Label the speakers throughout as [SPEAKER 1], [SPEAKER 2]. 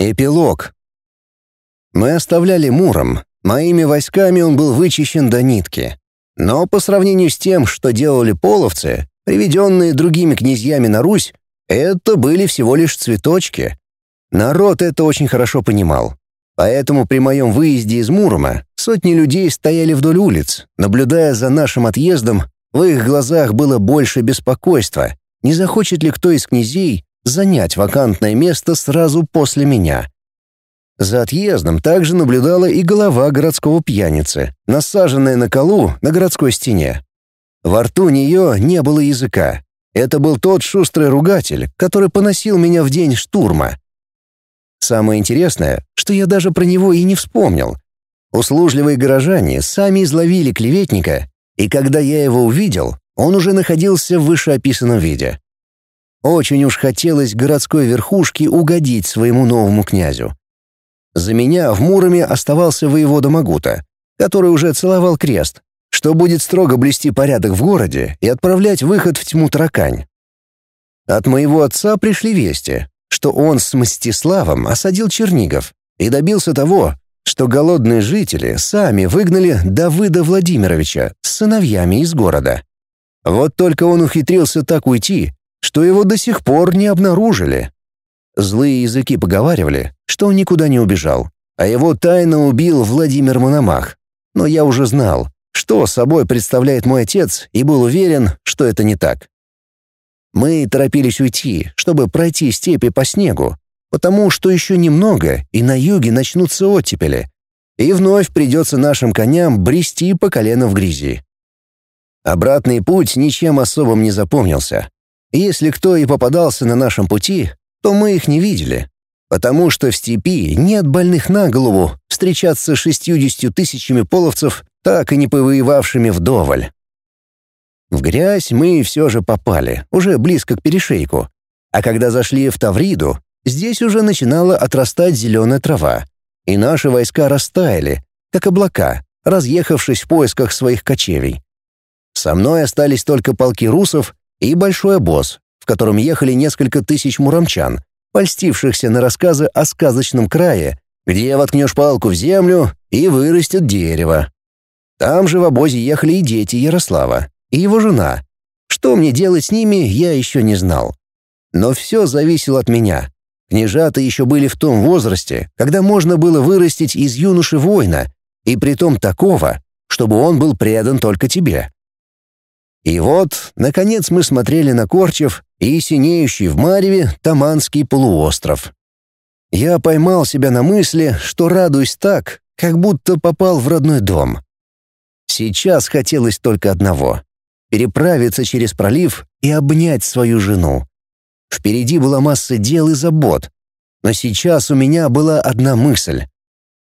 [SPEAKER 1] Эпилог. Мы оставляли Муром. Моими войсками он был вычищен до нитки. Но по сравнению с тем, что делали половцы, приведенные другими князьями на Русь, это были всего лишь цветочки. Народ это очень хорошо понимал. Поэтому при моем выезде из Мурома сотни людей стояли вдоль улиц, наблюдая за нашим отъездом, в их глазах было больше беспокойства, не захочет ли кто из князей занять вакантное место сразу после меня. За отъездом также наблюдала и голова городского пьяницы, насаженная на колу на городской стене. Во рту нее не было языка. Это был тот шустрый ругатель, который поносил меня в день штурма. Самое интересное, что я даже про него и не вспомнил. Услужливые горожане сами изловили клеветника, и когда я его увидел, он уже находился в вышеописанном виде. Очень уж хотелось городской верхушке угодить своему новому князю. За меня в Муроме оставался воевода Магута, который уже целовал крест, что будет строго блести порядок в городе и отправлять выход в тьму таракань. От моего отца пришли вести, что он с Мстиславом осадил Чернигов и добился того, что голодные жители сами выгнали Давыда Владимировича с сыновьями из города. Вот только он ухитрился так уйти, что его до сих пор не обнаружили. Злые языки поговаривали, что он никуда не убежал, а его тайно убил Владимир Мономах. Но я уже знал, что собой представляет мой отец, и был уверен, что это не так. Мы торопились уйти, чтобы пройти степи по снегу, потому что еще немного, и на юге начнутся оттепели, и вновь придется нашим коням брести по колено в грязи. Обратный путь ничем особым не запомнился. Если кто и попадался на нашем пути, то мы их не видели, потому что в степи нет больных на голову встречаться с шестьюдесятью тысячами половцев, так и не повоевавшими вдоволь. В грязь мы все же попали, уже близко к перешейку. А когда зашли в Тавриду, здесь уже начинала отрастать зеленая трава, и наши войска растаяли, как облака, разъехавшись в поисках своих кочевий. Со мной остались только полки русов и большой обоз, в котором ехали несколько тысяч муромчан, польстившихся на рассказы о сказочном крае, где воткнешь палку в землю и вырастет дерево. Там же в обозе ехали и дети Ярослава, и его жена. Что мне делать с ними, я еще не знал. Но все зависело от меня. Княжата еще были в том возрасте, когда можно было вырастить из юноши воина, и притом такого, чтобы он был предан только тебе. И вот, наконец, мы смотрели на Корчев и синеющий в Мареве Таманский полуостров. Я поймал себя на мысли, что радуюсь так, как будто попал в родной дом. Сейчас хотелось только одного — переправиться через пролив и обнять свою жену. Впереди была масса дел и забот, но сейчас у меня была одна мысль.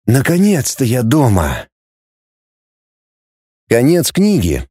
[SPEAKER 1] «Наконец-то я дома!» Конец книги.